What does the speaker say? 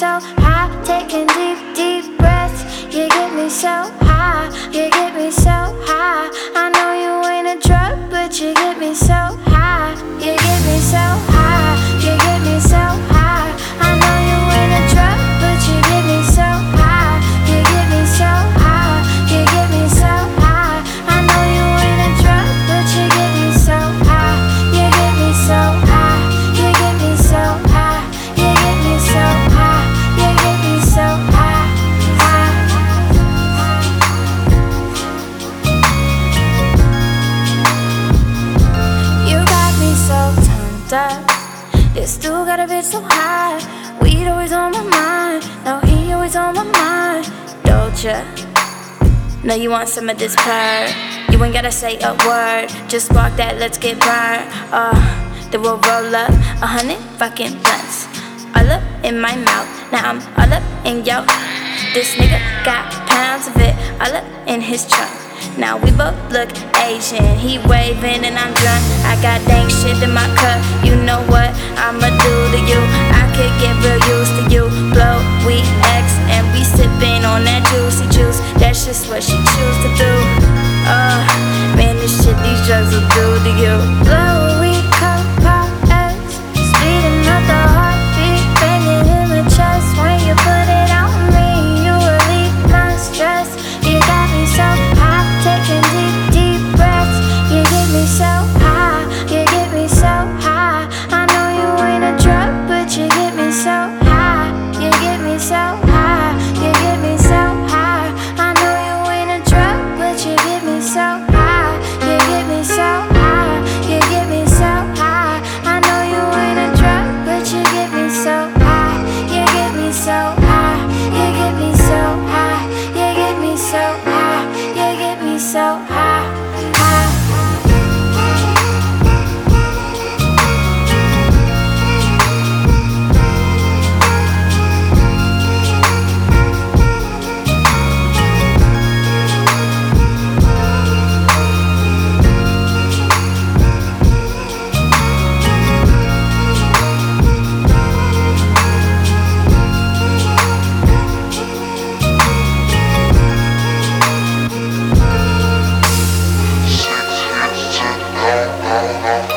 so high, taking deep, deep breaths. You get me so high, you get me so got a bitch so high. Weed always on my mind. No, he always on my mind. Dolce. Know you want some of this purr. You ain't gotta say a word. Just spark that, let's get burned. Uh, then we'll roll up a hundred fucking blunts. All up in my mouth. Now I'm all up in yo. This nigga got pounds of it all up in his trunk. Now we both look Asian. He waving and I'm drunk. Got dank shit in my cup. You know what I'ma do to you? I could get real used to you. Blow, we X, and we sipping on that juicy juice. That's just what she choose to do. Uh, man, this shit these drugs will do to you. Blow, we X, speeding up the heartbeat, in my chest when you put it on me. You relieve my stress. You got me so taking so high. Six